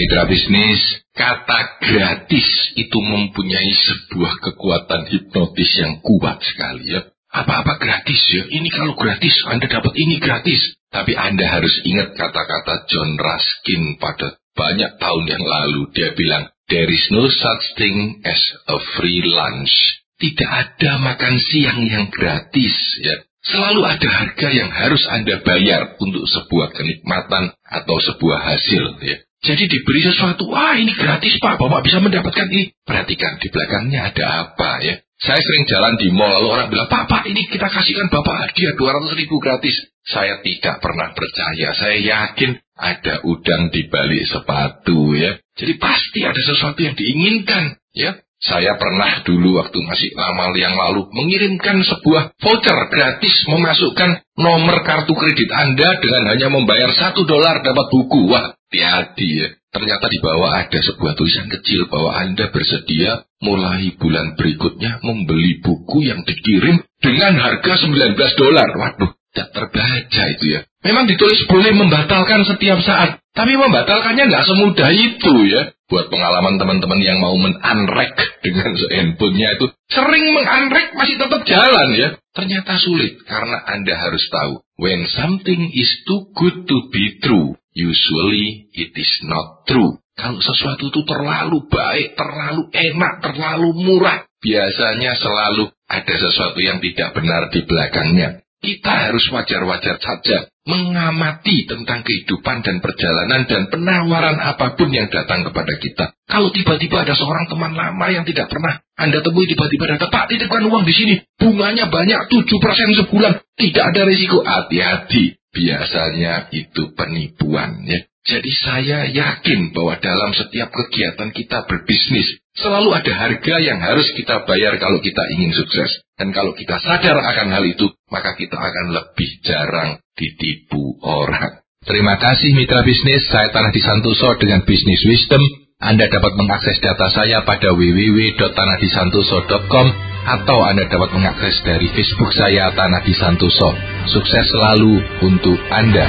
mitra bisnis, kata gratis itu mempunyai sebuah kekuatan hipnotis yang kuat sekali ya. Apa-apa gratis ya, ini kalau gratis Anda dapat ini gratis. Tapi Anda harus ingat kata-kata John Ruskin pada banyak tahun yang lalu. Dia bilang, there is no such thing as a free lunch. Tidak ada makan siang yang gratis ya. Selalu ada harga yang harus Anda bayar untuk sebuah kenikmatan atau sebuah hasil ya. Jadi diberi sesuatu, wah ini gratis pak, bapak bisa mendapatkan ini. Perhatikan di belakangnya ada apa ya. Saya sering jalan di mall, lalu orang bilang, Pak, ini kita kasihkan Bapak hadiah 200 ribu gratis. Saya tidak pernah percaya, saya yakin ada udang di balik sepatu ya. Jadi pasti ada sesuatu yang diinginkan ya. Saya pernah dulu waktu masih lama yang lalu mengirimkan sebuah voucher gratis memasukkan nomor kartu kredit Anda dengan hanya membayar satu dolar dapat buku. Wah, hati-hati ya. Ternyata di bawah ada sebuah tulisan kecil bahwa Anda bersedia mulai bulan berikutnya membeli buku yang dikirim dengan harga 19 dolar. Waduh, tidak terbaca itu ya. Memang ditulis boleh membatalkan setiap saat. Tapi membatalkannya nggak semudah itu ya. Buat pengalaman teman-teman yang mau men-unrack dengan handphonenya itu. Sering meng-unrack masih tetap jalan ya. Ternyata sulit karena Anda harus tahu. When something is too good to be true, usually it is not true. Kalau sesuatu itu terlalu baik, terlalu enak, terlalu murah, biasanya selalu ada sesuatu yang tidak benar di belakangnya. Kita harus wajar-wajar saja mengamati tentang kehidupan dan perjalanan dan penawaran apa pun yang datang kepada kita. Kalau tiba-tiba ada seorang teman lama yang tidak pernah Anda temui tiba-tiba datang, Pak titipkan uang di sini, bunganya banyak 7% sebulan, tidak ada risiko, hati-hati. Biasanya itu penipuan ya. Jadi saya yakin bahwa dalam setiap kegiatan kita berbisnis, selalu ada harga yang harus kita bayar kalau kita ingin sukses. Dan kalau kita sadar akan hal itu, maka kita akan lebih jarang ditipu orang. Terima kasih mitra bisnis, saya Tanah Disantoso dengan Bisnis Wisdom. Anda dapat mengakses data saya pada www.tanahdisantoso.com atau Anda dapat mengakses dari Facebook saya Tanah Disantoso. Sukses selalu untuk Anda.